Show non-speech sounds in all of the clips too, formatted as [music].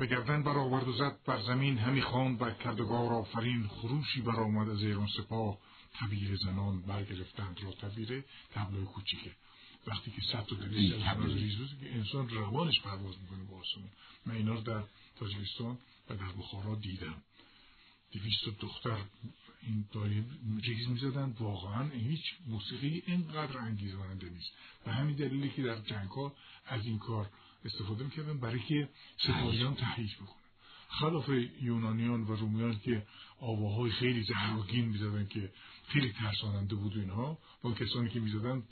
به گردن برآورد و زد بر زمین همی خواند بر کردگار آفرین خروشی برآمد از ایران سپاه تبیر زنان برگرفتند را تبیره تبلوی کوچیکه وقتی که صد تا دویست ریز که انسان روانش پرواز می‌کنه با آسمون من اینا رو در تاجیکستان و در بخارا دیدم دویست دختر این دایی ریز می‌زدن واقعا هیچ موسیقی اینقدر انگیزاننده نیست و همین دلیلی که در جنگ ها از این کار استفاده می‌کردن برای که سپاهیان تحریک بکنه خلاف یونانیان و رومیان که آواهای خیلی زهرگین می‌زدن که خیلی ترساننده بود اینها با کسانی که می‌زدن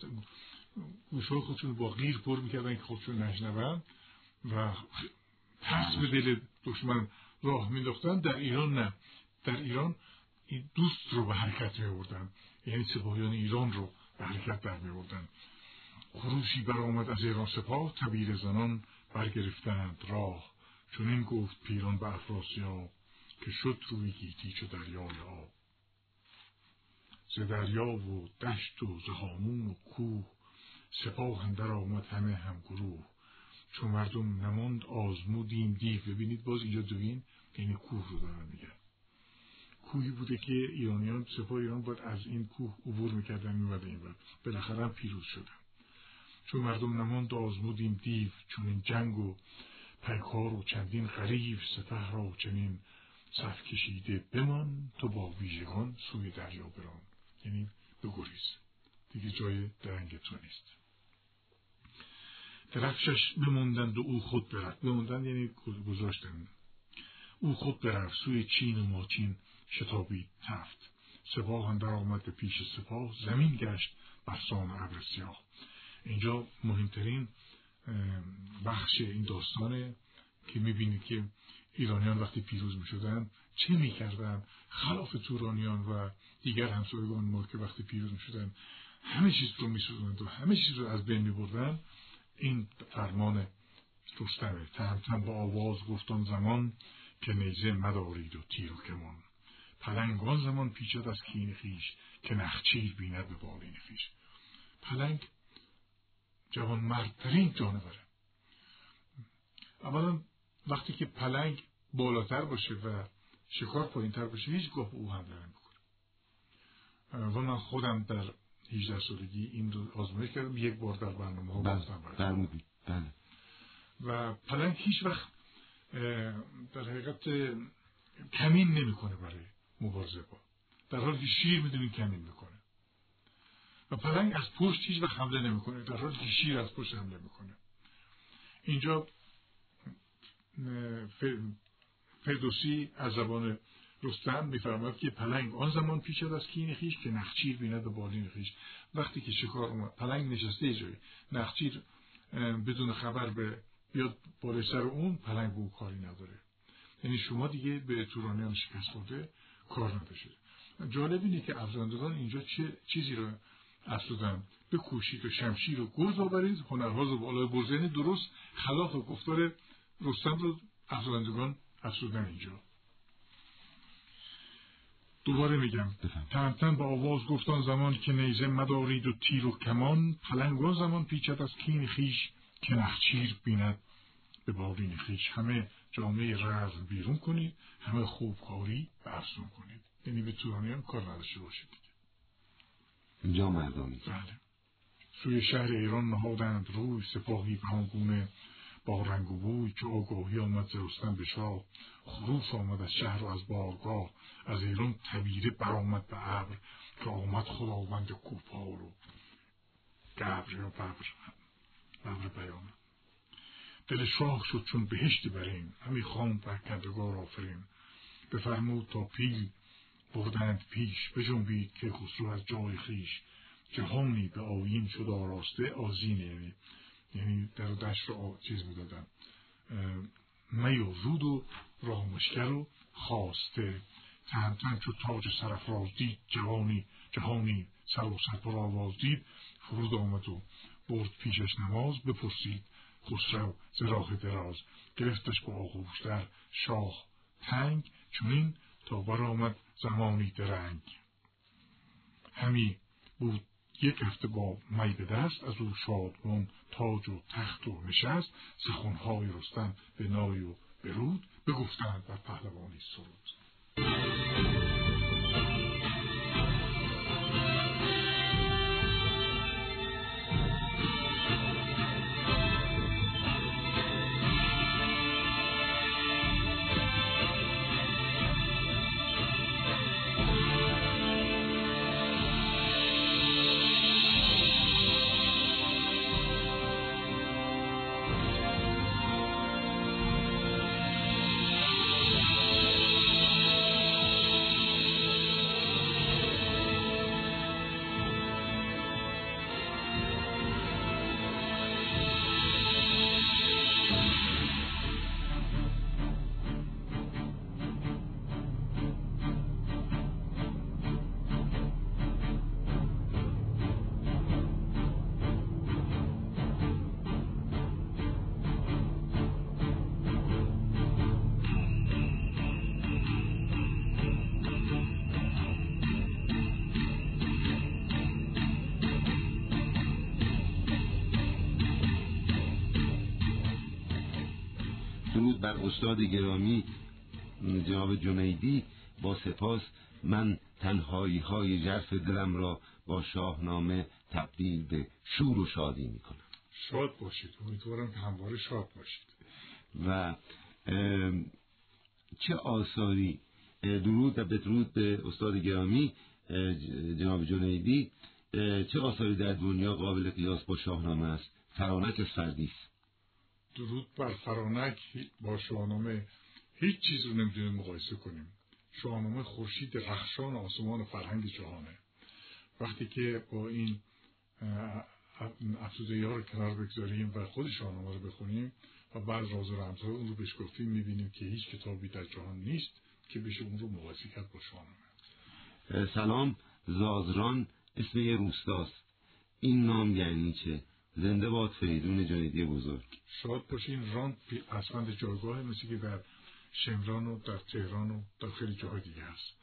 گوشهای خودشون با غیر پر می‌کردن که خودشون نشنون و ترس به دل دشمن راه مینداختن در ایران نه. در ایران این دوست رو به حرکت می یعنی سپاهیان ایران رو به حرکت در خروشی برآمد از ایران سپاه تبیر زنان برگرفتند راه. چون این گفت پیران به افراسیاب که شد روی گیتی چو دریای آب. ز دریا و دشت و زهامون و کوه سپاه اندر آمد همه هم گروه چون مردم نماند آزمودیم دیو. ببینید باز اینجا دوین یعنی کوه رو دارن میگن. کوهی بوده که ایرانیان سپاه ایران باید از این کوه عبور می‌کردن میومده این بالاخره پیروز شدن. چون مردم نماند آزمودیم دیو چون این جنگ و پیکار و چندین غریب سپه را چنین صف کشیده بمان تو با ویژگان سوی دریا بران. یعنی بگریز دیگه جای درنگ تو نیست. درفشش بموندند و او خود برفت. بموندند یعنی گذاشتن او خود برفت. سوی چین و ماچین شتابید تفت. سپاه اندر آمد پیش سپاه. زمین گشت بر سان ابر سیاه. اینجا مهمترین بخش این داستانه که می‌بینید که ایرانیان وقتی پیروز می‌شدن چه می‌کردن؟ خلاف تورانیان و دیگر همسایگان ما که وقتی پیروز می‌شدن همه چیز رو میسوزند و همه چیز رو از بین میبردن. این فرمان رستمه تهمتن با آواز گفتان زمان که نیزه مدارید و تیر و کمان. پلنگان زمان پیچد از کین خیش که نخچیر بیند به بالین خیش. پلنگ جوان مردترین جانوره. اولا وقتی که پلنگ بالاتر باشه و شکار پایینتر باشه هیچ گاه او حمله نمی‌کنه. و من خودم در 18 سالگی این رو آزمایش کردم. یک بار در برنامه ها گفتم بله. بله. و پلنگ هیچ وقت در حقیقت کمین نمی‌کنه برای مبارزه با. در حالی که شیر می‌دونید کمین می‌کنه. و پلنگ از پشت هیچ وقت حمله نمی‌کنه. در حالی که شیر از پشت حمله می‌کنه. اینجا فردوسی از زبان رستم میفرماید که پلنگ آن زمان پیشد از کین خیش که نخچیر بیند و بالین خیش. وقتی که شکار اومد پلنگ نشسته جایی. نخچیر بدون خبر به بیاد بالای سر اون پلنگ به او کاری نداره. یعنی شما دیگه به تورانیان شکست خورده کار نداشته. جالب اینه که افزندگان اینجا چه چیزی رو افزودن به کوشید و شمشیر و گرز آورید. هنرهاز و بالای یعنی درست خلاف گفتار رستم رو افزودندگان افزودن اینجا. دوباره میگم تنتن با آواز گفتان زمان که نیزه مدارید و تیر و کمان پلنگان زمان پیچد از کین خیش که نخچیر بیند. به بالین خیش همه جامعه رزم بیرون کنید همه خوبکاری افزون کنید. یعنی به تورانیان کار نداشته باشید. اینجا مردمی بله. سوی شهر ایران نهادند روی سپاهی پهانگونه با رنگ و بوی که آگاهی آمد زرستن به شاه خروس آمد از شهر و از بارگاه. از ایران طبیره برآمد به ابر که آمد خداوند کوپال و گبر یا ببر. ببر بیان. دل شاه شد چون بهشت برین همی خواند بر کندگار آفرین. بفرمود تا پیل بردند پیش بجنبید که خسرو از جای خیش جهانی به آیین شد آراسته آزین یعنی یعنی در دشت رو چیز می‌دادن. می و رود و رامشگر و خواسته. تهمتن چو تاج سرفراز دید جوانی جهانی سر و سر پر آواز دید فرود آمد و برد پیشش نماز بپرسید خسرو ز راه دراز. گرفتش با آغوش در شاه تنگ چونین تا برآمد زمانی درنگ. همی بود یک هفته با می به دست از او شادمان تاج و تخت و نشست سخنهای رستم به نای و برود بگفتند بر پهلوانی سرود. استاد گرامی جناب جنیدی با سپاس من تنهایی های جرف دلم را با شاهنامه تبدیل به شور و شادی می کنم شاد باشید. امیدوارم همواره شاد باشید. و چه آثاری درود و بدرود به استاد گرامی جناب جنیدی چه آثاری در دنیا قابل قیاس با شاهنامه است؟ فرانک فردی است درود بر فرانک با شاهنامه. هیچ چیز رو نمی‌تونیم مقایسه کنیم. شاهنامه خورشید رخشان آسمان فرهنگ جهانه. وقتی که با این افسوده ها رو کنار بگذاریم و خود شاهنامه رو بخونیم و بعد راز و رمزهای اون رو بهش گفتیم می‌بینیم که هیچ کتابی در جهان نیست که بشه اون رو مقایسه کرد با شاهنامه. سلام زازران اسم یه روستاست این نام یعنی چه؟ زنده باد فریدون جنیدی بزرگ. شاد باشین ران پسوند جایگاه مثل که در شمران و در تهران و در خیلی جاهای دیگه هست.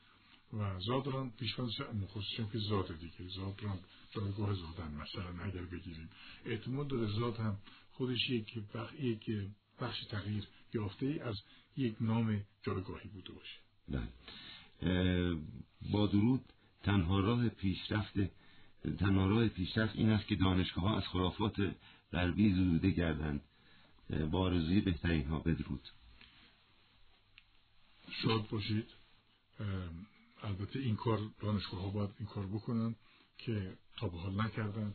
و زادران پیشوند نخستشون که زاد دیگه. زادران جایگاه زادن مثلا اگر بگیریم. اعتماد داره زاد هم خودش یک بخ... یک بخش تغییر یافته ای از یک نام جایگاهی بوده باشه. بله. با درود تنها راه پیشرفت تنها راه پیشرفت این است که دانشگاه ها از خرافات غربی زوده گردند. با آرزوی بهترین ها بدرود. شاد باشید. البته این کار دانشگاه ها باید این کار بکنن که تا به حال نکردن.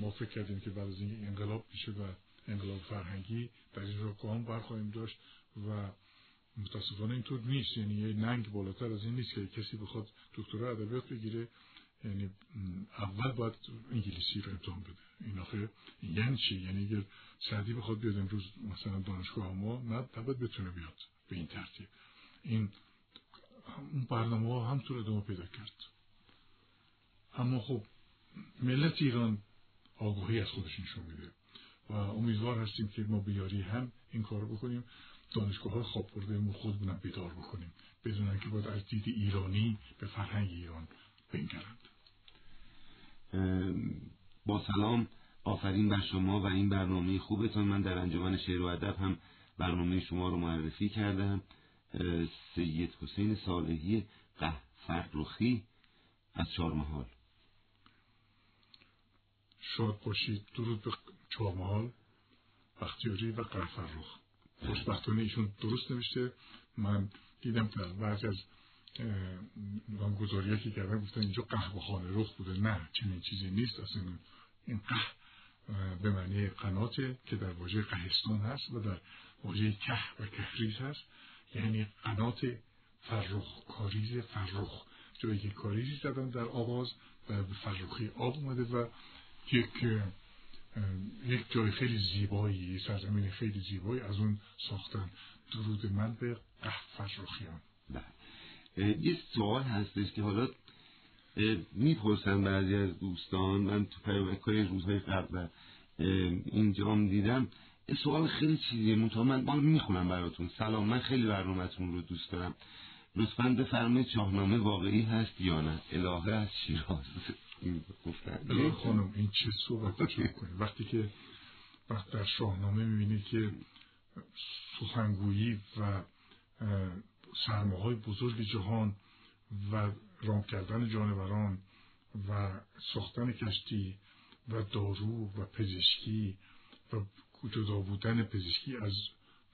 ما فکر کردیم که بعد از این انقلاب میشه و انقلاب فرهنگی در این را قام برخواهیم داشت و متاسفانه اینطور نیست. یعنی یه ننگ بالاتر از این نیست که کسی بخواد دکترا ادبیات بگیره. یعنی اول باید انگلیسی رو امتحان بده. این آخه یعنی چی؟ یعنی اگر سعدی بخواد بیاد امروز مثلا دانشگاه ما نه باید بتونه بیاد به این ترتیب. این برنامه ها همطور ادامه پیدا کرد. اما خب ملت ایران آگاهی از خودش نشون میده و امیدوار هستیم که ما بیاری هم این کار بکنیم. دانشگاه ها خواب برده ما خودمونم بیدار بکنیم. بدونن که باید از دید ایرانی به فرهنگ ایران بنگرند با سلام آفرین بر شما و این برنامه خوبتان. من در انجمن شعر و ادب هم برنامه شما رو معرفی کردم. سید حسین صالحی فرخی از چهارمحال. شاد باشید. درود به چهارمحال بختیاری و قهفرخ خوشبختانه ایشون درست نوشته. من دیدم در بعضی از نامگذاری که کردن گفتن اینجا قهوه خانه رخ بوده. نه چنین چیزی نیست. اصلا این قه به معنی قناته که در واژه قهستان هست و در واژه که و کهریز هست. یعنی قنات فرخ کاریز فرخ جایی که کاریزی زدن در آغاز و به فرخی آب اومده و یک یک جای خیلی زیبایی سرزمین خیلی زیبایی از اون ساختن. درود من به قه فرخیان یه سوال هستش که حالا می‌پرسن بعضی از دوستان من تو پیامکای روزهای قبل اینجا دیدم سوال خیلی چیزیه منتها من من می‌خونم براتون. سلام من خیلی برنامهتون رو دوست دارم. لطفا بفرمایید شاهنامه واقعی هست یا نه؟ الهه از شیراز. [laughs] گفتن. خانم این چه صحبت کنید وقتی که وقت در شاهنامه می‌بینید که سخنگویی و سرماهای بزرگ جهان و رام کردن جانوران و ساختن کشتی و دارو و پزشکی و جدا بودن پزشکی از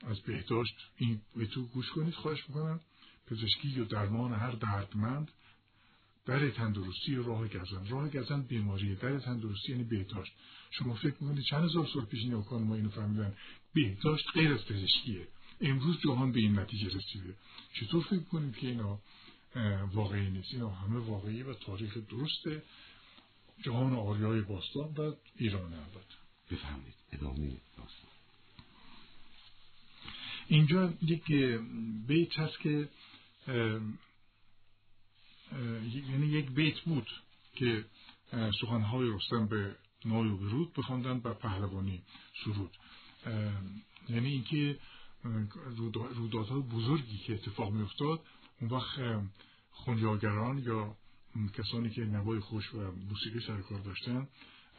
از بهداشت این به تو گوش کنید خواهش می‌کنم. پزشکی یا درمان هر دردمند در تندرستی راه گزن راه گزن بیماریه. در تندرستی یعنی بهداشت. شما فکر می‌کنید چند هزار سال پیش نیاکان ما اینو فهمیدن؟ بهداشت غیر از پزشکیه. امروز جهان به این نتیجه رسیده. چطور فکر کنید که اینا واقعی نیست؟ اینا همه واقعی و تاریخ درسته. جهان آریای باستان و ایران البته. بفهمید ادامه داستان. اینجا یک بیت هست که یعنی یک بیت بود که سخنهای رستم به نای و برود بخواندن و پهلوانی سرود. یعنی اینکه رویدادهای بزرگی که اتفاق می افتاد اون وقت خونیاگران یا کسانی که نوای خوش و موسیقی سرکار داشتن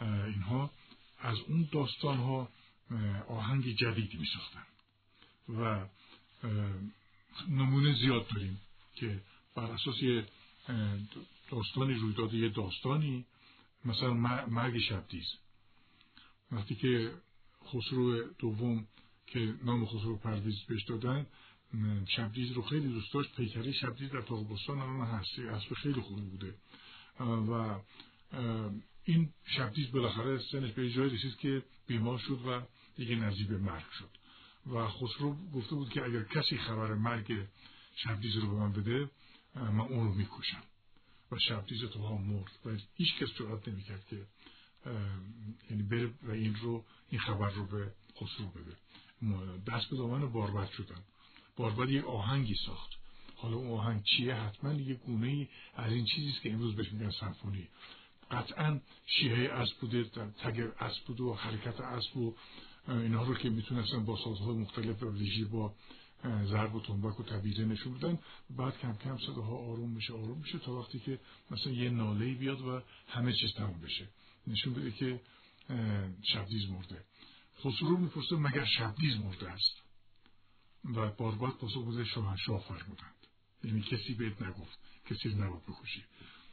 اینها از اون داستان ها آهنگ جدیدی می ساختن و نمونه زیاد داریم که بر اساس یه داستانی روی داده یه داستانی مثلا مرگ شبدیز. وقتی که خسرو دوم که نام خسرو پرویز بهش دادن شبدیز رو خیلی دوست داشت پیکره شبدیز در تاقبستان الان هستی اسب خیلی خوبی بوده. و این شبدیز بالاخره سنش به جای رسید که بیمار شد و دیگه نزدیک به مرگ شد. و خسرو گفته بود که اگر کسی خبر مرگ شبدیز رو به من بده من اون رو می‌کشم. و شبدیز تو ها مرد و هیچ کس جرات نمی‌کرد که یعنی بره و این رو این خبر رو به خسرو بده. دست به دامن باربد شدن. باربد یک آهنگی ساخت. حالا اون آهنگ چیه؟ حتما یه گونه ای از این چیزیست که امروز بهش میگن سمفونی. قطعا شیهه اسب بوده تگ اسب بوده و حرکت اسب و اینها رو که می‌تونستن با سازهای مختلف و ویژه با ضرب و تنبک و نشون بدن بعد کم کم صداها آروم میشه آروم میشه تا وقتی که مثلا یه ناله بیاد و همه چیز تموم بشه. نشون بده که شبدیز مرده. خسرو می‌پرسه مگر شبدیز مرده است. و بارباد پاسخ بوده شاهنشاه فرمودند. یعنی کسی بهت نگفت کسی نباید بکشی.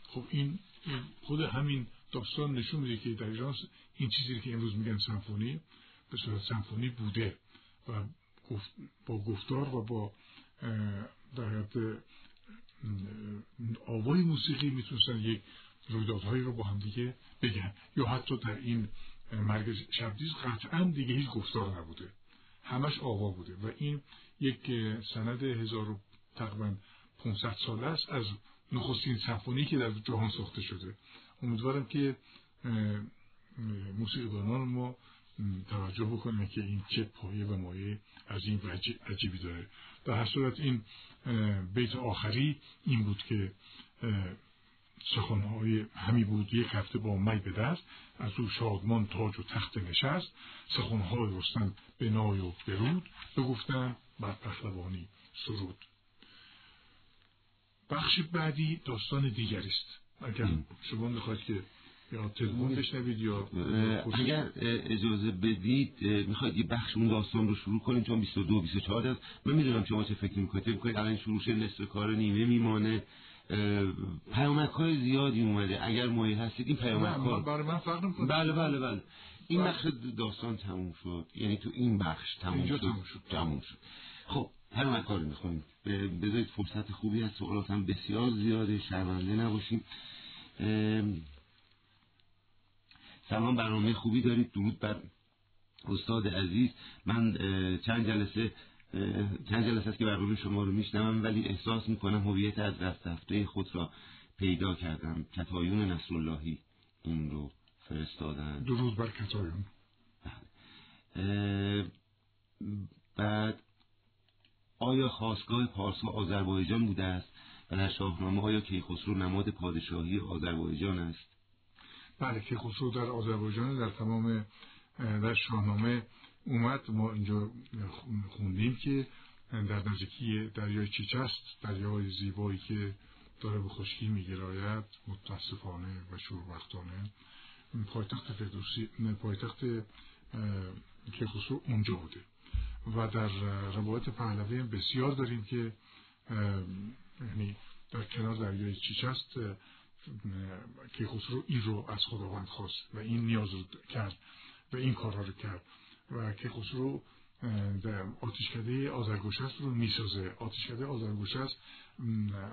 خب این خود همین داستان نشون میده که در ایران این چیزی که امروز میگن سمفونی به صورت سمفونی بوده و با گفتار و با در آوای موسیقی می‌تونستن یک رویدادهایی رو با هم دیگه بگن. یا حتی در این مرگ شبدیز قطعا دیگه هیچ گفتار نبوده. همش آوا بوده و این یک سند هزار تقریبا 500 ساله است از نخستین سمفونی که در جهان ساخته شده. امیدوارم که موسیقیدانان ما توجه بکنه که این چه پایه و مایه از این عجیبی داره. در هر صورت این بیت آخری این بود که سخنهای همی بود یک هفته با می به دست از او شادمان تاج و تخت نشست. سخنهای رستن به نای و برود بگفتن بر پهلوانی سرود. بخش بعدی داستان دیگری است اگر شما می‌خواید که یا تلفن بشنوید یا اگر اجازه بدید می‌خواید یه بخش اون داستان رو شروع کنیم چون 22 24 است. من می‌دونم شما چه فکر می‌کنید. می‌کنید الان شروع شه نصف کار نیمه میمانه. پیامک های زیادی اومده. اگر مایل هستید این پیامک ها برای من فرق نمی‌کنه. بله بله بله. این بخش داستان تموم شد. یعنی تو این بخش تموم شد. تموم شد. تموم شد. خب پیامک ها رو می‌خونیم بذارید فرصت خوبی هست سوالات هم بسیار زیاده. شرمنده نباشیم. سلام برنامه خوبی دارید. درود بر استاد عزیز. من چند جلسه چند جلسه است که برنامه شما رو میشنوم ولی احساس می‌کنم هویت از دست رفته خود را پیدا کردم. کتایون نصراللهی این رو فرستادن. درود بر کتایون بعد آیا خواستگاه پارسا آذربایجان بوده است؟ و در شاهنامه آیا کیخسرو نماد پادشاهی آذربایجان است؟ بله کیخسرو در آذربایجان در تمام در شاهنامه اومد ما اینجا خوندیم که در نزدیکی دریای چیچست دریای زیبایی که داره به خشکی میگراید متاسفانه و شوربختانه. پایتخت فردوسی پایتخت کیخسرو اونجا بوده. و در روایت پهلوی بسیار داریم که یعنی در کنار دریای چیچست که خسرو این رو از خداوند خواست و این نیاز رو کرد و این کارها رو کرد. و که خسرو آتیشکده آزرگوشست رو می‌سازه. آتیشکده آزرگوشست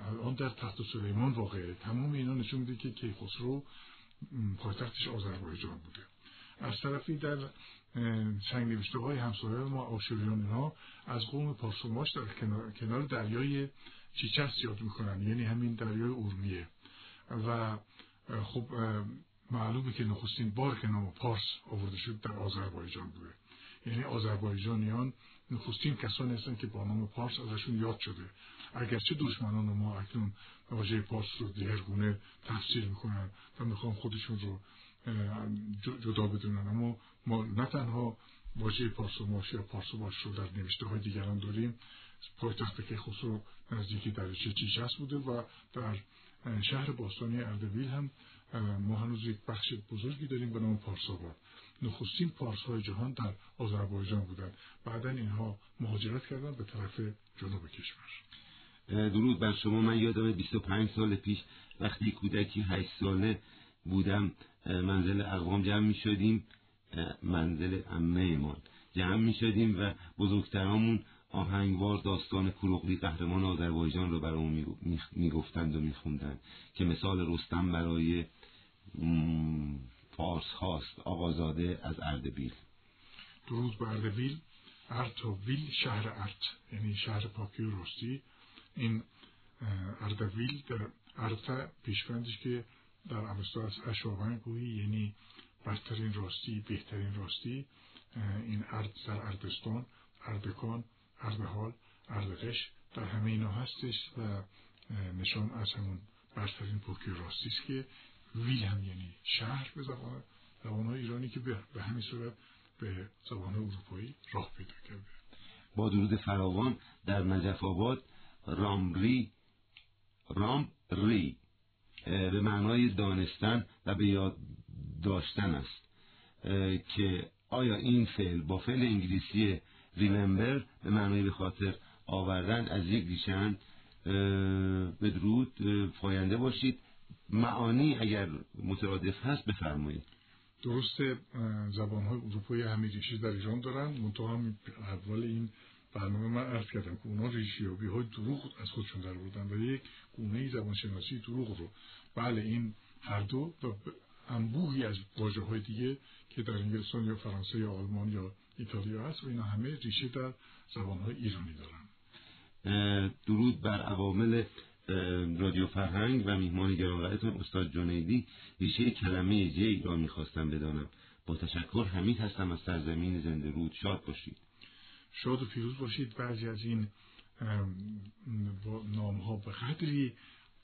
الان در تخت سلیمان واقعه. تمام اینا نشون میده که کیخسرو پایتختش آذربایجان بوده. از طرفی در سنگ نوشته های همسایه ما آشوریان ها از قوم پارسوماش در کنار, دریای چیچست یاد می‌کنن. یعنی همین دریای اورمیه. و خب معلومه که نخستین بار که نام پارس آورده شد در آذربایجان بوده. یعنی آذربایجانیان نخستین کسانی هستن که با نام پارس ازشون یاد شده. اگرچه دشمنان ما اکنون واژه پارس رو دیگرگونه تفسیر می‌کنن و می‌خوان خودشون رو جدا بدونن. اما ما نه تنها واژه پارسوماش یا پارسوماش رو در نوشته های دیگران داریم. پایتخت که خسرو نزدیکی در چیچس بوده و در شهر باستانی اردبیل هم ما هنوز یک بخش بزرگی داریم به نام پارساباد. نخستین پارس های جهان در آذربایجان بودند. بعدا اینها مهاجرت کردن به طرف جنوب کشور. درود بر شما. من یادم 25 سال پیش وقتی کودکی 8 ساله بودم منزل اقوام جمع می شدیم منزل امه ایمان جمع می شدیم و بزرگترامون آهنگوار داستان کروغلی قهرمان آذربایجان رو برامون می‌گفتند و میخوندند که مثال رستم برای فارس هاست آقازاده از اردبیل. درود به اردبیل. ارت و ویل شهر ارت یعنی شهر پاکی و راستی این اردویل در ارت پیشوندش که در اوستا از اشوابن گویی یعنی برترین راستی بهترین راستی. این ارد در اردستان اردکان اردهال اردقش در همه اینا هستش و نشان از همون برترین پاکی راستی است که ویل هم یعنی شهر به زبان زبان ایرانی که به همین صورت به زبان اروپایی راه پیدا کرده. با درود فراوان در نجف آباد رامری رامری به معنای دانستن و به یاد داشتن است که آیا این فعل با فعل انگلیسی ریممبر به معنای به خاطر آوردن از یک دیشن به درود پاینده باشید؟ معانی اگر مترادف هست بفرمایید. درست زبان های اروپایی همه ریشه در ایران دارن. منتها هم اول این برنامه من عرض کردم که اونا ریشیابی های دروغ از خودشون در بودن و یک گونه زبانشناسی دروغ رو. بله این هر دو انبوهی از واجه های دیگه که در انگلستان یا فرانسه یا آلمان یا ایتالیا هست و اینا همه ریشه در زبان های ایرانی دارن. درود بر عوامل رادیو فرهنگ و میهمان گرانقدرتون استاد جنیدی ریشه کلمه جی را می‌خواستم بدانم. با تشکر حمید هستم از سرزمین زنده رود. شاد باشید. شاد و پیروز باشید. بعضی از این نام ها به قدری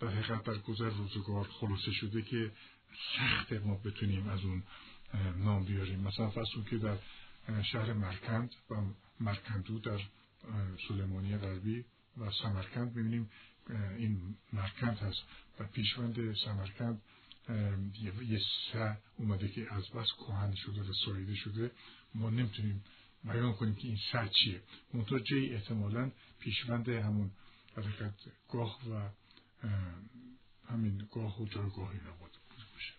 در حقیقت در گذر روزگار خلاصه شده که سخت ما بتونیم از اون نام بیاریم. مثلا فرض که در شهر مرکند و مرکندو در سلیمانی غربی و سمرکند ببینیم این مرکند هست. و پیشوند سمرکند یه سه اومده که از بس کهن شده و سایده شده. ما نمی‌تونیم بیان کنیم که این سه چیه. منطقه جی احتمالا پیشوند همون حرکت گاه و همین گاه و جایگاهی نبود باشه.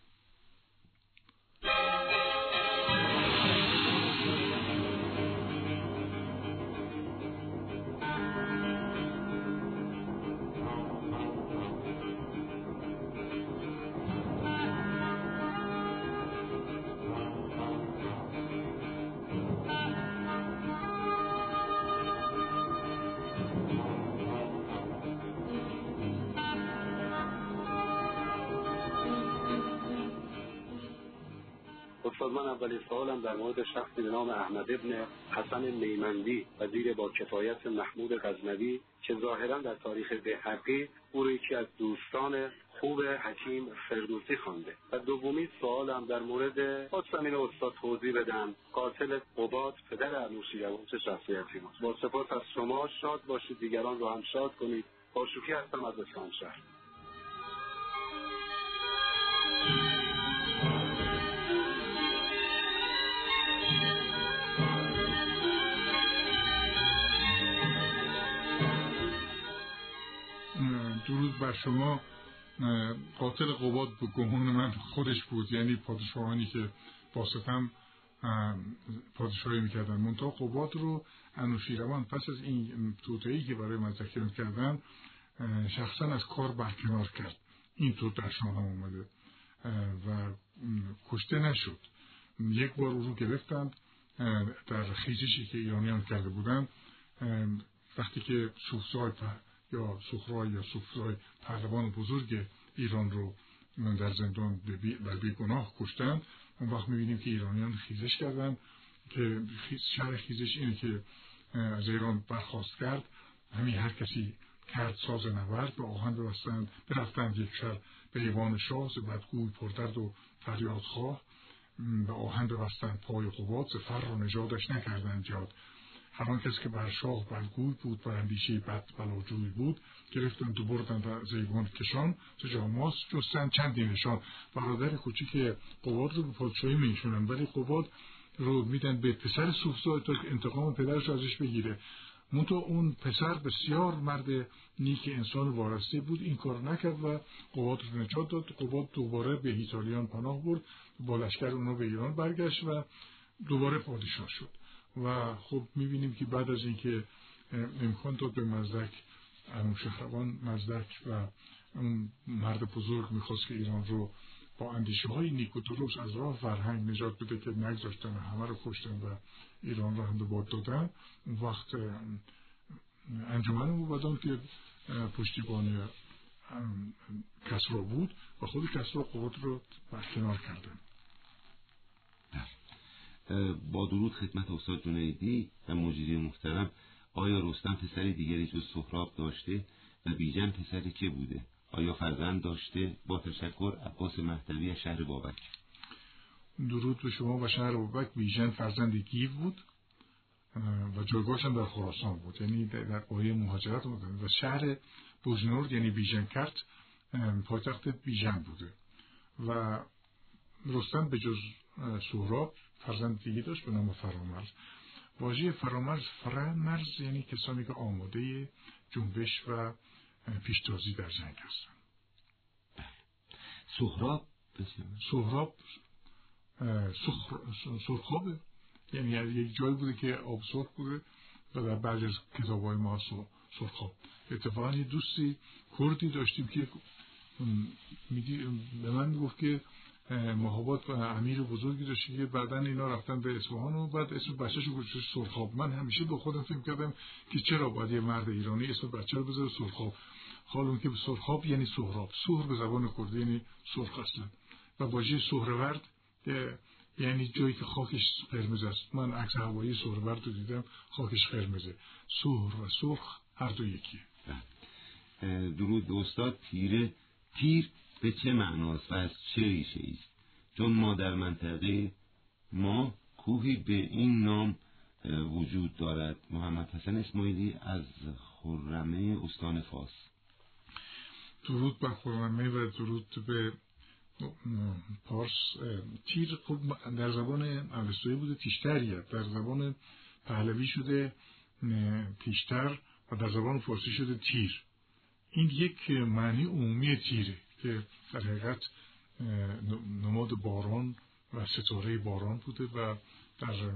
اولین سوالم در مورد شخصی به نام احمد ابن حسن میمندی وزیر با کفایت محمود غزنوی که ظاهرا در تاریخ بهقی او رو یکی از دوستان خوب حکیم فردوسی خوانده. و دومی سوالم در مورد خواستم این استاد توضیح بدن. قاتل قباد پدر انوشیروان چه شخصیتی بود با سپاس از شما شاد باشید دیگران رو هم شاد کنید. با شوخی هستم از اسلام شهر. درود بر شما. قاتل قباد به گمان من خودش بود. یعنی پادشاهانی که با ستم پادشاهی می‌کردن. منتها قباد رو انوشیروان پس از این توتهی که برای مزدکی کردن شخصا از کار برکنار کرد. این تو در شاه اومده. و کشته نشد. یک بار او رو گرفتند در خیزشی که ایرانیان کرده بودند. وقتی که سوفزای یا سخرای یا سوفزای پهلوان بزرگ ایران رو در زندان بر بیگناه کشتند اون وقت می‌بینیم که ایرانیان خیزش کردن که شهر خیزش اینه که از ایران برخواست کرد. همین هر کسی کرد ساز نورد به آهن ببستند برفتند یک شهر به ایوان شاه بدگوی پردرد و فریادخواه. به آهن ببستند پای قباد فر رو نجادش نکردند جاد هر کسی که بر شاه بلگوی بود بر اندیشه بد بلاجوی بود گرفتند و بردند زیبان کشان ز جاماس جستند چندی نشان. برادر کوچیک قباد رو به پادشاهی میشونن ولی قباد رو میدن به پسر سوفزای تا انتقام پدرش ازش بگیره. منتها اون پسر بسیار مرد نیک انسان وارسته بود. این کار نکرد و قوات رو نجات داد. قوات دوباره به ایتالیان پناه برد. با لشکر اونو به ایران برگشت و دوباره پادشاه شد. و خب می‌بینیم که بعد از اینکه امکان داد به مزدک شهروان مزدک و اون مرد بزرگ می‌خواست که ایران رو با اندیشه های نیک و از راه فرهنگ نجات بده که نگذاشتن همه رو کشتن و ایران رو هم باد دادن اون وقت انجمن موبدان که پشتیبان کسرا بود و خود کسرا قوات رو برکنار کردن. با درود خدمت استاد جنیدی و مجیدی محترم آیا رستم پسری دیگری جز سهراب داشته و بیژن پسری که بوده؟ آیا فرزند داشته؟ با تشکر عباس مهدوی شهر بابک. درود به شما و شهر بابک. بیژن فرزند گیو بود و جایگاهش در خراسان بود یعنی در قایه مهاجرت بودن و شهر بوجنورد یعنی بیژن کرد پایتخت بیژن بوده. و رستم به جز سهراب فرزند دیگه داشت به نام فرامرز. واژه فرامرز فرامرز یعنی کسانی که آماده جنبش و پیشتازی در جنگ هستن سهراب؟ سهراب سرخابه یعنی یک جایی بوده که آب سرخ بوده و در بعضی از کتاب های ما سرخاب. اتفاقا یه دوستی کردی داشتیم که به من گفت که محابات و امیر بزرگی داشتی که بعدا اینا رفتن به اصفهان و بعد اسم بچه‌شو گذاشت سرخاب. من همیشه با خودم فکر کردم که چرا باید یه مرد ایرانی اسم بچه رو بذاره سرخاب. حال اون که سرخاب یعنی سهراب. سهر به زبان کردی یعنی سرخ اصلا و واژه سهرورد یعنی جایی که خاکش قرمز است. من عکس هوایی سهرورد رو دیدم خاکش قرمزه. سهر و سرخ هر دو یکیه. درود به استاد تیره تیر. به چه معناست و از چه ریشه است؟ چون ما در منطقه ما کوهی به این نام وجود دارد. محمد حسن اسماعیلی از خرمه استان فاس درود به خرمه و درود به پارس تیر خب در زبان اوستایی بوده تیشتریه در زبان پهلوی شده پیشتر و در زبان فارسی شده تیر. این یک معنی عمومی تیره. که در حقیقت نماد باران و ستاره باران بوده و در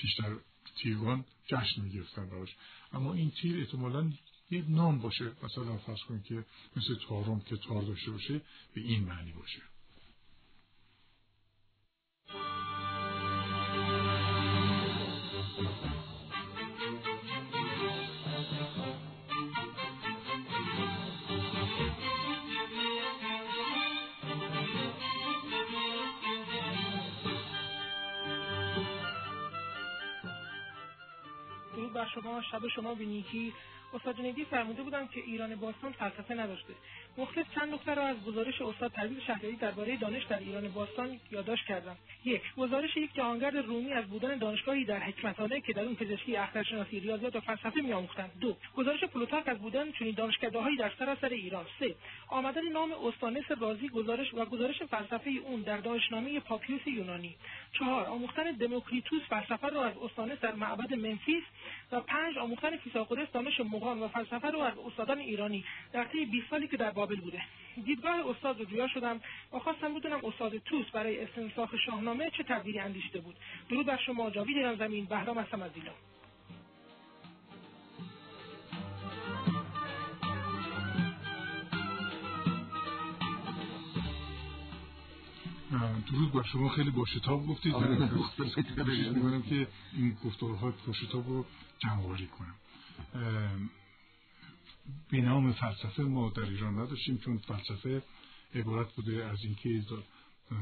تیشتر تیرگان جشن می‌گرفتن براش. اما این تیر احتمالا یه نام باشه. مثلا فرض کنید که مثل تارم که تار داشته باشه به این معنی باشه. بر شما شب شما به نیکی استاد جنیدی فرموده بودن که ایران باستان فلسفه نداشته. مخلص چند نکته را از گزارش استاد پرویز شهریاری درباره دانش در ایران باستان یادداشت کردم. یک گزارش یک جهانگرد رومی از بودن دانشگاهی در هگمتانه که در اون پزشکی اخترشناسی ریاضیات و فلسفه میآموختند. دو گزارش پلوتارک از بودن چنین دانشکدههایی در سراسر ایران. سه آمدن نام استانس رازی گزارش و گزارش فلسفه اون در دانشنامه پاپیوس یونانی. چهار آموختن دموکریتوس فلسفه را از استانس در معبد منفیس و پنج آموختن فیثاغورس دانش اخمقان و فلسفه رو از استادان ایرانی در طی 20 سالی که در بابل بوده. دیدگاه استاد رو جویا شدم و خواستم بدونم استاد توس برای استنساخ شاهنامه چه تبدیلی اندیشته بود. درود بر شما جاوید ایران زمین بهرام هستم از ایلام درود بر شما خیلی با شتاب گفتید. [laughs] می‌کنم که این گفتارهای پرشتاب رو جمع کنم. به نام فلسفه ما در ایران نداشتیم چون فلسفه عبارت بوده از اینکه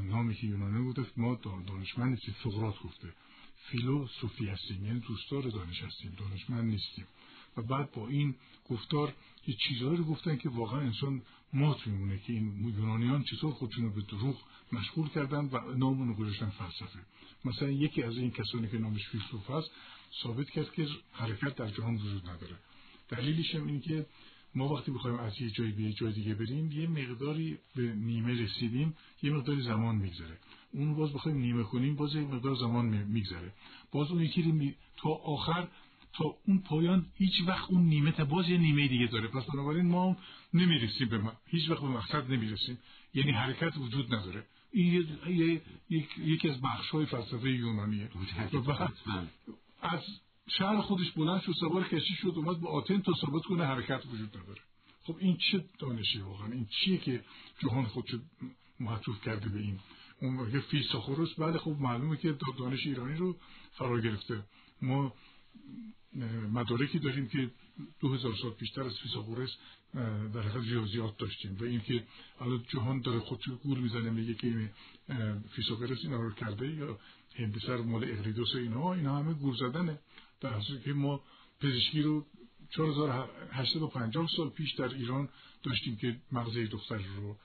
نامی که یونانی بوده ما دانشمند نیستیم سقراط گفته. فیلوسوفی هستیم یعنی دوستار دانش هستیم دانشمند نیستیم. و بعد با این گفتار یه چیزهایی رو گفتن که واقعا انسان مات میمونه که این یونانیان چطور خودشون رو به دروغ مشغول کردن و نامون رو گذاشتن فلسفه. مثلا یکی از این کسانی که نامش فیلسوف هست ثابت کرد که حرکت در جهان وجود نداره. دلیلش هم این که ما وقتی بخوایم از یه جایی به یه جای دیگه بریم یه مقداری به نیمه رسیدیم یه مقداری زمان میگذره. اون باز بخوایم نیمه کنیم باز یه مقدار زمان میگذره. باز اون یکی می... تا آخر تا اون پایان هیچ وقت اون نیمه تا باز یه نیمه دیگه داره. پس بنابراین ما نمی‌رسیم به ما. هیچ وقت به مقصد نمی‌رسیم. یعنی حرکت وجود نداره. این یکی از بخش های فلسفه یونانیه. از شهر خودش بلند شد سوار کشتی شد اومد به آتن تا ثابت کنه حرکت وجود نداره. خب این چه دانشی واقعا؟ این چیه که جهان خودشو محطوف کرده به این؟ اون میگه فیثاغورس بله خب معلومه که دانش ایرانی رو فرا گرفته. ما مدارکی داریم که دو هزار سال پیشتر از فیثاغورس در حقیقت ریاضیات داشتیم و اینکه الان جهان داره خودشو گول می‌زنه میگه که فیثاغورس اینا رو کرده یا هندسه مال اقلیدوس اینا اینا همه گول زدنه. در که ما پزشکی رو 4850 سال پیش در ایران داشتیم که مغزه دختر رو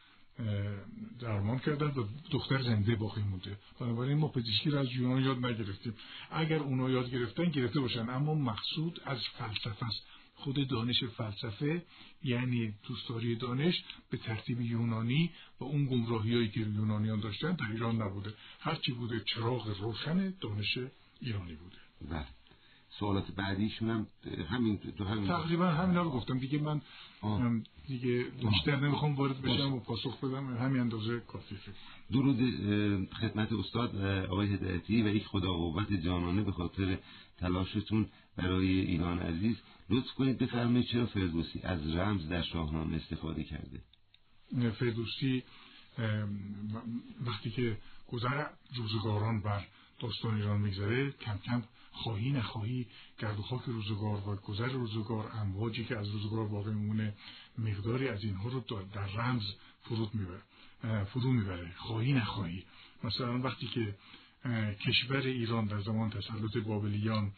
درمان کردن و دختر زنده باقی مونده. بنابراین ما پزشکی رو از یونان یاد نگرفتیم. اگر اونا یاد گرفتن گرفته باشن. اما مقصود از فلسفه است. خود دانش فلسفه یعنی دوستداری دانش به ترتیب یونانی و اون گمراهی هایی که یونانیان داشتن در ایران نبوده. هرچی بوده چراغ روشن دانش ایرانی بوده. بله. سوالات بعدیشون هم همین دو همین تقریبا همینا رو گفتم. دیگه من دیگه بیشتر نمی‌خوام وارد بشم و پاسخ بدم. همین اندازه کافی درود خدمت استاد آقای هدایتی و یک خدا قوت جانانه به خاطر تلاشتون برای ایران عزیز. لطف کنید بفرمایید چرا فردوسی از رمز در شاهنامه استفاده کرده؟ فردوسی وقتی که گذر روزگاران بر داستان ایران میگذره کم کم خواهی نخواهی گرد و خاک روزگار و گذر روزگار امواجی که از روزگار باقی میمونه مقداری از اینها رو در رمز فرود می‌بره فرو می‌بره. خواهی نخواهی. مثلا وقتی که کشور ایران در زمان تسلط بابلیان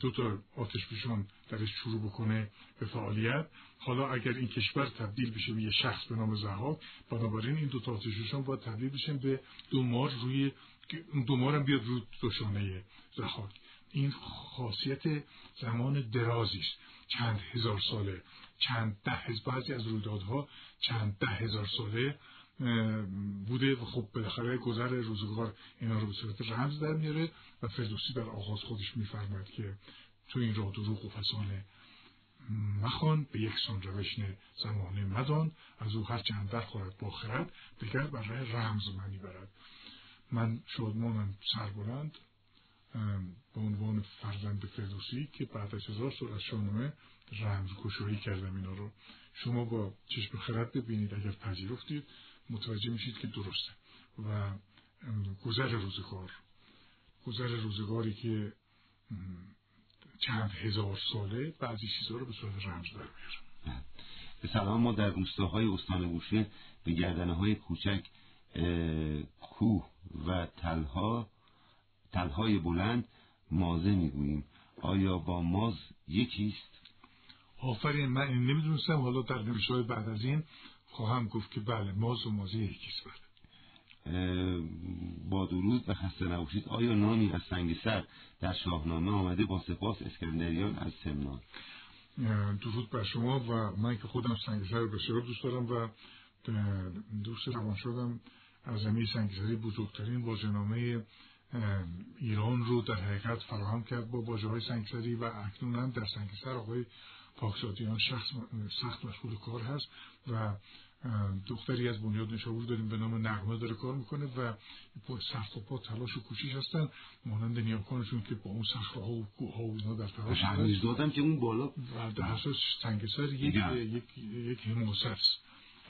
دو تا آتش پیشان درش شروع بکنه به فعالیت حالا اگر این کشور تبدیل بشه به یه شخص به نام زهاک بنابراین این دو تا آتش پیشان باید تبدیل بشن به دو مار روی دو مار هم بیاد روی دوشانه زهاک. این خاصیت زمان درازی است. چند هزار ساله چند ده هزار بعضی از رویدادها چند ده هزار ساله بوده و خب بالاخره گذر روزگار اینا رو به صورت رمز در میاره و فردوسی در آغاز خودش میفرماید که تو این راه دروغ و فسانه مخوان به یک سان روشن زمانه مدان از او هر چند در خورد با دیگر بر رمز منی برد. من شادمانم سربلند به عنوان فرزند فردوسی که بعد از هزار سال از شاهنامه رمز کردم اینا رو. شما با چشم خرد ببینید اگر پذیرفتید متوجه میشید که درسته. و گذر روزگار. گذر روزگاری که چند هزار ساله بعضی چیزها رو به صورت رمز در به سلام ما در روستاهای استان بوشه به گردنه های کوچک کوه و تلها تلهای بلند مازه می‌گوییم. آیا با ماز یکیست آفرین من این نمی‌دونستم. حالا در نوشته بعد از این خواهم گفت که بله ماز و مازه یکیست بله. با درود و خسته نباشید. آیا نامی از سنگ سر در شاهنامه آمده با سپاس اسکندریان از سمنان؟ درود بر شما و من که خودم سنگ سر بسیار دوست دارم و دوست روان شدم از زمین سنگسری بزرگترین باجنامه ایران رو در حقیقت فراهم کرد با باجه های سنگسری و اکنون هم در سنگسر آقای پاکسادیان شخص سخت مشغول کار هست و دختری از بنیاد نشابور داریم به نام نغمه داره کار می‌کنه و سخت و پا تلاش و کوشش هستن مانند نیاکانشون که با اون صخره ها و کوه ها و اینا در تلاش هستن. دادم که اون بالا و در اساس سنگسر یک یک یک است.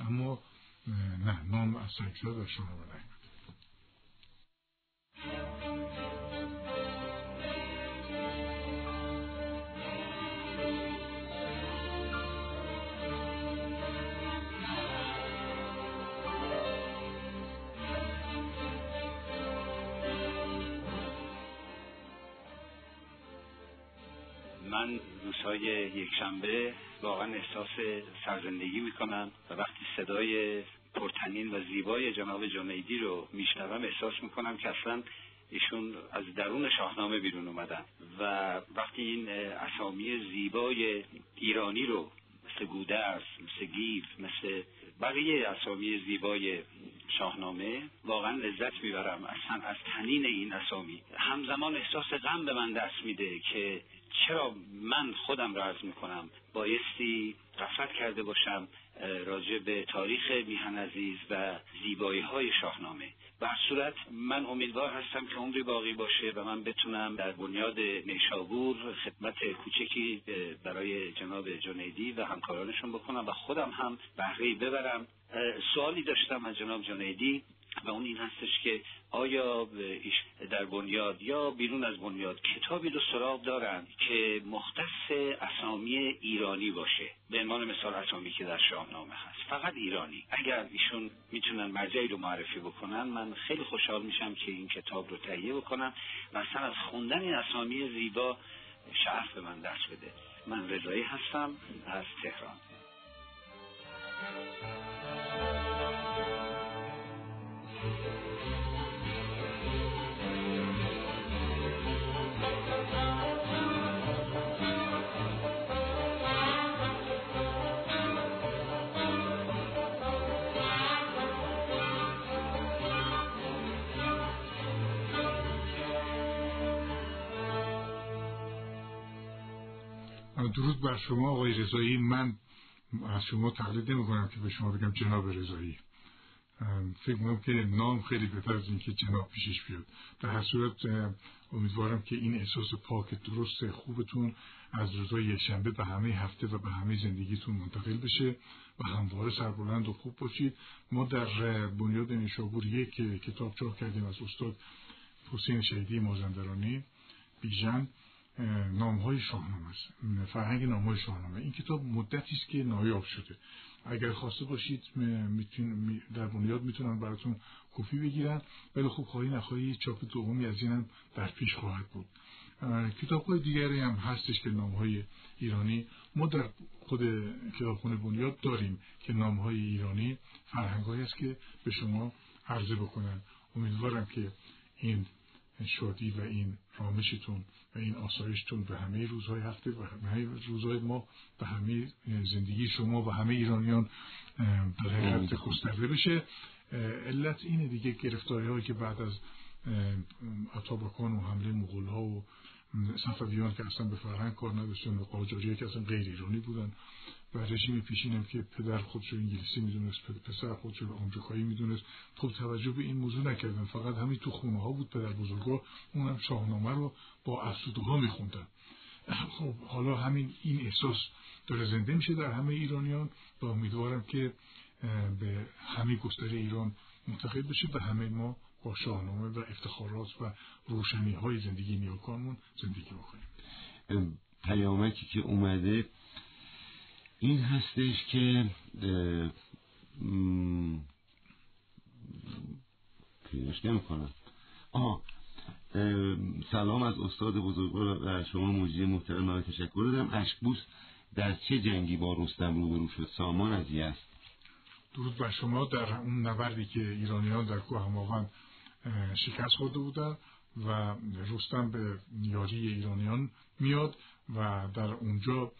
اما نه نام از سنگسر در شما من روزهای یک شنبه واقعا احساس سرزندگی می‌کنم و وقتی صدای پرتنین و زیبای جناب جنیدی رو میشنوم. احساس می‌کنم که اصلا ایشون از درون شاهنامه بیرون اومدن و وقتی این اسامی زیبای ایرانی رو مثل گودرس مثل گیف مثل بقیه اسامی زیبای شاهنامه واقعا لذت می‌برم اصلا از تنین این اسامی. همزمان احساس غم به من دست میده که چرا من خودم را عرض می‌کنم. بایستی قفلت کرده باشم راجع به تاریخ میهن عزیز و زیبایی های شاهنامه بر صورت من امیدوار هستم که عمری باقی باشه و من بتونم در بنیاد نیشابور خدمت کوچکی برای جناب جنیدی و همکارانشون بکنم و خودم هم بهره ببرم. سوالی داشتم از جناب جنیدی و اون این هستش که آیا در بنیاد یا بیرون از بنیاد کتابی رو سراغ دارن که مختص اسامی ایرانی باشه؟ به عنوان مثال اسامی که در شاهنامه هست. فقط ایرانی. اگر ایشون می‌تونن مرجعی رو معرفی بکنن من خیلی خوشحال میشم که این کتاب رو تهیه بکنم و اصلا از خوندن این اسامی زیبا شرف به من دست بده. من رضایی هستم از تهران. درود بر شما آقای رضایی. من از شما تقلید نمی کنم که به شما بگم جناب رضایی. فکر می‌کنم که نام خیلی بهتر از اینکه جناب پیشش بیاد. در هر صورت امیدوارم که این احساس پاک درست خوبتون از روزای یکشنبه به همه هفته و به همه زندگیتون منتقل بشه و همواره سربلند و خوب باشید. ما در بنیاد نشابور یک کتاب چاپ کردیم از استاد حسین شهیدی مازندرانی بیژن. نام های شاهنامه است. فرهنگ نام های شاهنامه. این کتاب مدتی است که نایاب شده. اگر خواسته باشید در بنیاد می‌تونن براتون کپی بگیرن ولی خب خواهی نخواهی چاپ دومی از اینم در پیش خواهد بود. کتاب های دیگری هم هستش که نام های ایرانی. ما در خود کتابخونه بنیاد داریم که نام های ایرانی فرهنگ است که به شما عرضه بکنن. امیدوارم که این شادی و این رامشتون و این آسایشتون به همه روزهای هفته و همه روزهای ما به همه زندگی شما و همه ایرانیان در حقیقت گسترده بشه. علت اینه دیگه گرفتاری هایی که بعد از اتابکان و حمله مغول ها و صفویان که اصلا به فرهنگ کار نداشتن و قاجاری که اصلا غیر ایرانی بودن. و رژیم پیشینم که پدر خودشو انگلیسی می‌دونست پسر خودشو آمریکایی می‌دونست. خب توجه به این موضوع نکردن فقط همین تو خونه ها بود پدر بزرگا. اونم شاهنامه رو با افسوده میخوندن. [clears throat] خب حالا همین این احساس داره زنده میشه در همه ایرانیان و امیدوارم که به همه گستره ایران منتقل بشه به همه ما با شاهنامه و افتخارات و روشنی های زندگی نیاکانمون زندگی بکنیم. پیامکی که اومده این هستش که پیداش نمی کنم آه سلام از استاد بزرگوار و شما موجی محترم و تشکر دارم اشکبوس در چه جنگی با رستم روبرو شد؟ سامان از است. درود بر شما. در اون نبردی که ایرانیان در کوه هماوند شکست خورده بودن و رستم به یاری ایرانیان میاد و در اونجا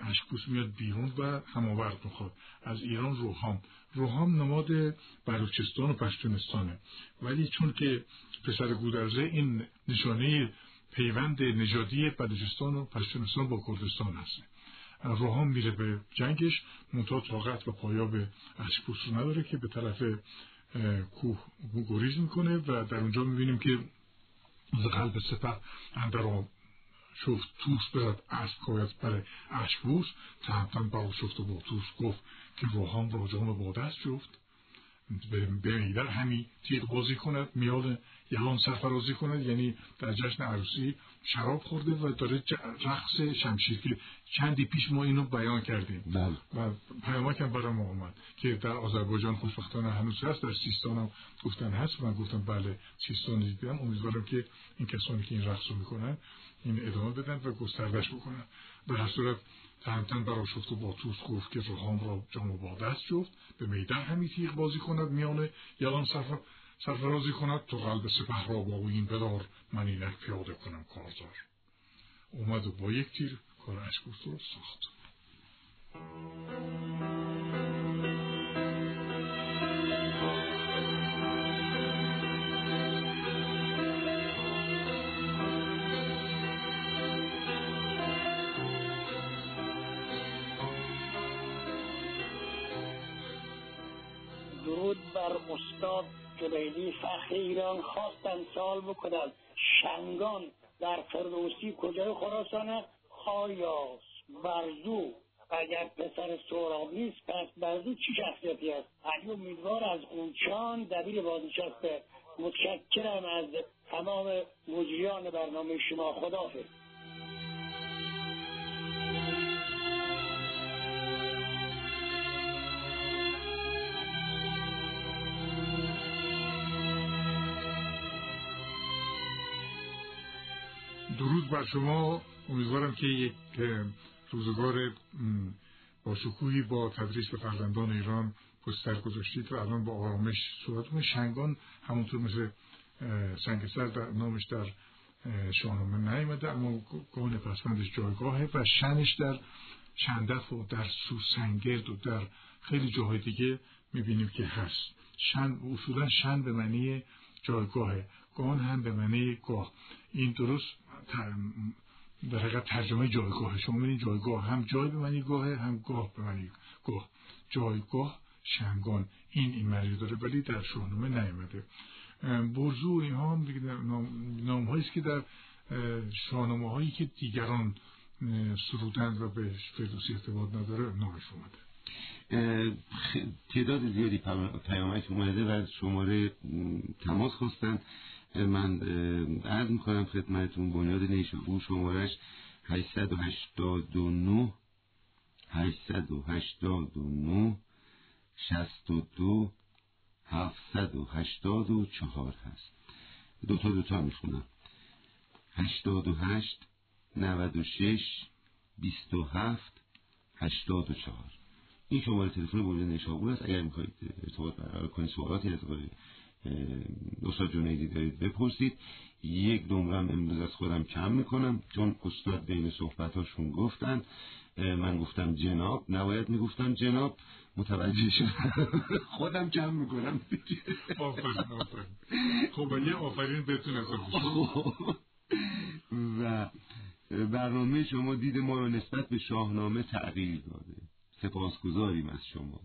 اشکوس میاد بیرون و هماورد می‌خواد. از ایران روحام. روحام نماد بلوچستان و پشتونستانه. ولی چون که پسر گودرزه این نشانه پیوند نژادی بلوچستان و پشتونستان با کردستان هست. روحان میره به جنگش منتها طاقت و پایا به اشکپوس رو نداره که به طرف کوه گریز می‌کنه و در اونجا می‌بینیم که از قلب سپه اندر شفت توس برد از کاید بر اشکبوس تهمتن برا شفت و با توس گفت که روحان را جام با دست جفت. به میدر همی تیغ بازی کند میال یلان سرفرازی کند. یعنی در جشن عروسی شراب خورده و داره رقص شمشیر که چندی پیش ما اینو بیان کردیم. بله. و پیامک هم برای ما اومد که در آذربایجان خوشبختانه هنوز هست در سیستان هم گفتن هست. من گفتم بله سیستان دیدم. امیدوارم که این کسانی که این رقص رو می‌کنن این ادامه بدن و گستردش بکنن. به هر صورت تهمتن برا شفت و با توس گفت که روحان را جام با دست جفت به میدن همی تیغ بازی کند میانه یلان سفر سرفرازی کند تو قلب سپه را با این بدار من اینک پیاده کنم کارزار. اومد و با یک تیر کار اشکوست رو ساخت. بر استاد جبیلی فخر ایران خواستن سال بکنند شنگان در فردوسی کجای خراسانه؟ خایاس برزو اگر پسر سهراب نیست پس برزو چی شخصیتی است؟ علی امیدوار از اونچان دبیر بازنشسته. متشکرم از تمام مجریان برنامه شما. خداحافظ. درود بر شما امیدوارم که یک روزگار با شکوهی با تدریس به فرزندان ایران پشت گذاشتید و الان با آرامش صورتون شنگان همونطور مثل سنگسر در نامش در شاهنامه نیامده اما گان پسمندش جایگاهه و شنش در شندف و در سوسنگرد و در خیلی جاهای دیگه می‌بینیم که هست. شن اصولا شن به معنی جایگاهه. گان هم به معنی گاه. این درست در حقیقت ترجمه جایگاه شما ببینید جایگاه هم جای به معنی گاهه هم گاه به معنی گاه. جایگاه شنگان. این این معنی داره ولی در شاهنامه نیامده. برزو و اینها هم دیگه نام, است که در شاهنامه هایی که دیگران سرودند و به فردوسی ارتباط نداره نامش اومده. تعداد زیادی پیامک اومده و شماره تماس خواستن. من عرض می‌کنم خدمتون بنیاد نیشابور شمارش 889 889 62 784 هست. دوتا دوتا می‌خونم. 88 96 27 84 این شماره تلفن بنیاد نیشابور است. اگر می‌خواید ارتباط برقرار کنید سوالاتی از استاد جنیدی دارید بپرسید. یک نمرم امروز از خودم کم می‌کنم چون استاد بین صحبتاشون گفتن. من گفتم جناب نباید می‌گفتم جناب. متوجه شدم. [laughs] خودم کم می‌کنم. آفرین آفرین. خب یه آفرین بتونه و برنامه شما دید ما رو نسبت به شاهنامه تغییر داده. سپاسگزاریم از شما.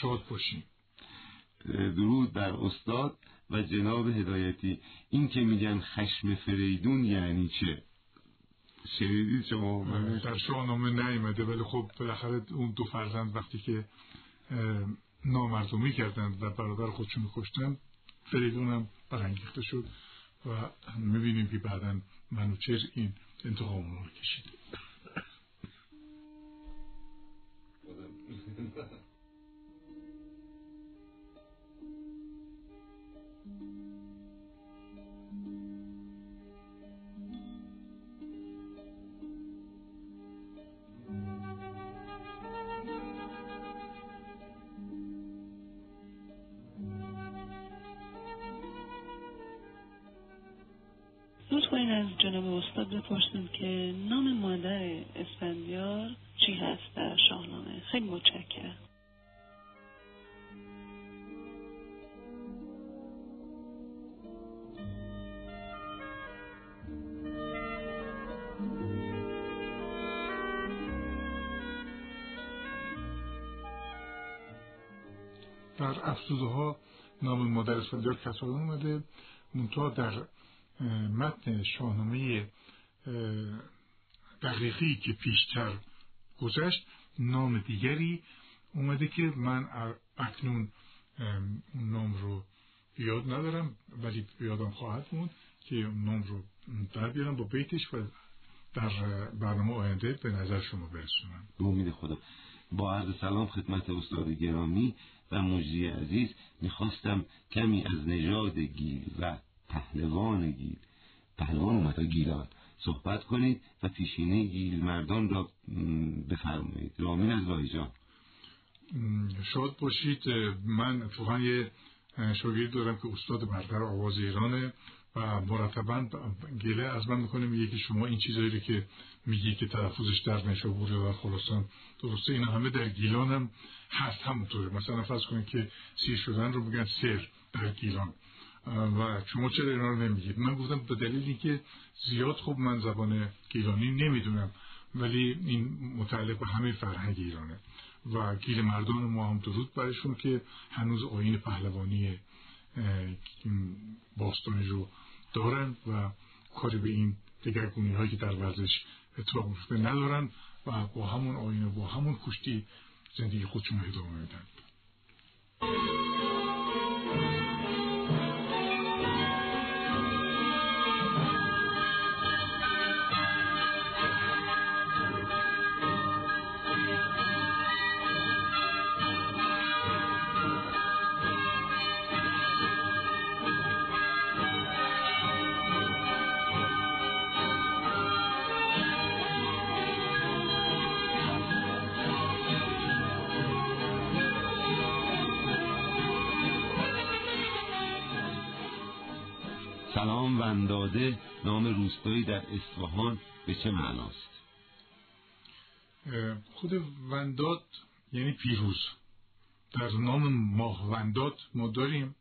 شاد باشیم درود بر استاد و جناب هدایتی. این که میگن خشم فریدون یعنی چه؟ شنیدید شما؟ در شاهنامه نیامده ولی خب بالاخره اون دو فرزند وقتی که نامردمی کردند و برادر خودشون کشتن فریدون هم برانگیخته شد و می‌بینیم که بعدا منوچر این انتقام رو می‌خواین از جناب استاد بپرسیم که نام مادر اسفندیار چی هست در شاهنامه؟ خیلی متشکرم. در افسوده ها نام مادر اسفندیار کسران اومده منتها در متن شاهنامه دقیقی که پیشتر گذشت نام دیگری اومده که من اکنون اون نام رو یاد ندارم ولی یادم خواهد موند که نام رو در بیارم با بیتش و در برنامه آینده به نظر شما برسونم. به امید خدا. با عرض سلام خدمت استاد گرامی و مجری عزیز می‌خواستم کمی از نژاد گیل و پهلوان گیل. پهلوان اومد گیلان صحبت کنید و پیشینه گیل مردان را بفرمایید. رامین از رایجان شاد باشید. من اتفاقا یه شاگرد دارم که استاد برتر آواز ایرانه و مرتبا گله از من می‌کنه میگه که شما این چیزایی رو که میگی که تلفظش در نشابور یا در خراسان درسته. اینا همه در گیلان هم هست همونطوره. مثلا فرض کنید که سیر شدن رو میگن سر در گیلان. و شما چرا اینا رو نمیگید؟ من گفتم به دلیل اینکه زیاد خوب من زبان گیلانی نمی‌دونم ولی این متعلق به همه فرهنگ ایرانه. و گیل مردان ما هم درود برشون که هنوز آین پهلوانی باستانی رو دارن و کاری به این دگرگونی هایی که در ورزش اتفاق میفته ندارن و با همون آین و با همون کشتی زندگی خودشون ادامه میدن. ونداده نام روستایی در اصفهان به چه معناست؟ خود ونداد یعنی پیروز. در نام ماه ونداد ما داریم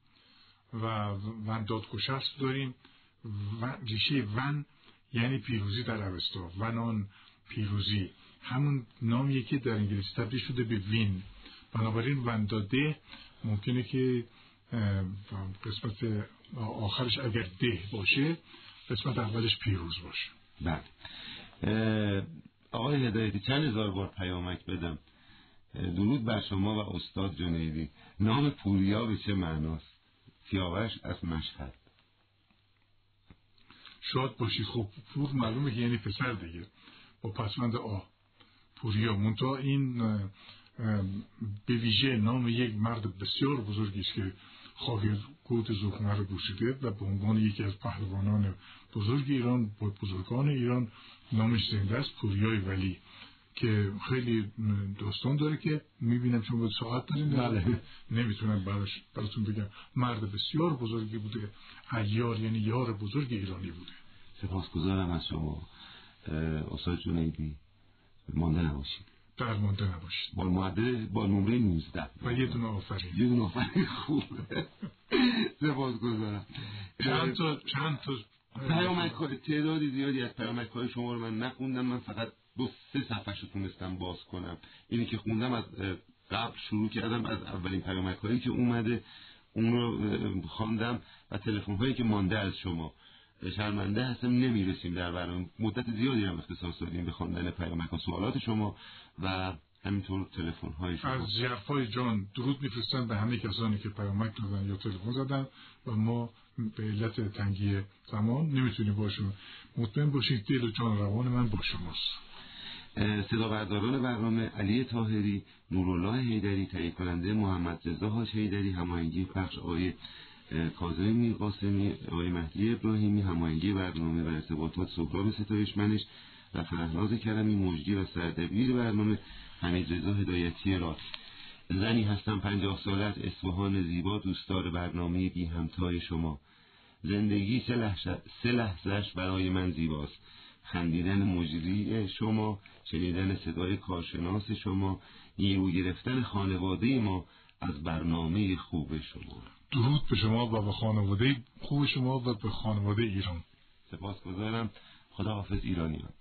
و ونداد کشست داریم. و ریشه ون یعنی پیروزی در اوستا ونان پیروزی. همون نامیه که در انگلیسی تبدیل شده به وین. بنابراین ونداده ممکنه که قسمت آخرش اگر ده باشه قسمت اولش پیروز باشه. بله. آقای هدایتی چند هزار بار پیامک بدم. درود بر شما و استاد جنیدی. نام پوریا به چه معناست؟ سیاوش از مشهد. شاد باشید خب پور معلومه که یعنی پسر دیگه. با پسوند آ. پوریا منتها این به ویژه نام یک مرد بسیار بزرگی است که خاک گوت زخمه رو گوشیده و به عنوان یکی از پهلوانان بزرگ ایران با بزرگان ایران نامش زنده است پوریای ولی که خیلی داستان داره که می‌بینم چون باید ساعت داریم بله. [laughs] نمی‌تونم براش براتون بگم. مرد بسیار بزرگی بوده. ایار یعنی یار بزرگ ایرانی بوده. سپاسگزارم از شما. استاد جنیدی. مانده نباشید. درمانده نباشید. با معدل با نمره 19 و یه دونه آفرین. یه دونه آفرین خوبه. سپاس گذارم چند تا چند تا پیامک های تعدادی زیادی از پیامک های شما رو من نخوندم. من فقط دو سه صفحه رو تونستم باز کنم. اینی که خوندم از قبل شروع کردم از اولین پیامک هایی که اومده اون رو خواندم و تلفن هایی که مانده از شما. شرمنده هستم نمی‌رسیم در برنامه. مدت زیادی هم اختصاص دادیم به خواندن پیامک و سوالات شما و همینطور تلفن های شما. از ژرفای جان درود میفرستن به همه کسانی که پیامک دادن یا تلفن زدن و ما به علت تنگی زمان نمی‌تونیم باشون مطمئن باشید دل و جان روان من با شماست. صدا برداران برنامه علی تاهری نورالله حیدری تهیه کننده محمد رضا هاش حیدری هماهنگی پخش آقای کاظم میر قاسمی آقای مهدی ابراهیمی هماهنگی برنامه و ارتباطات سهراب ستایش منش و فرهناز کرمی مجدی و سردبیر برنامه. حمید رضا هدایتی را. زنی هستم پنجاه ساله از اصفهان زیبا دوستدار برنامه بی همتای شما. زندگی سه لحظهش برای من زیباست. خندیدن مجری شما شنیدن صدای کارشناس شما نیرو گرفتن خانواده ما از برنامه خوب شما. درود به شما و به خانواده خوب شما و به خانواده ایران. سپاس گذارم خدا حافظ ایرانیان.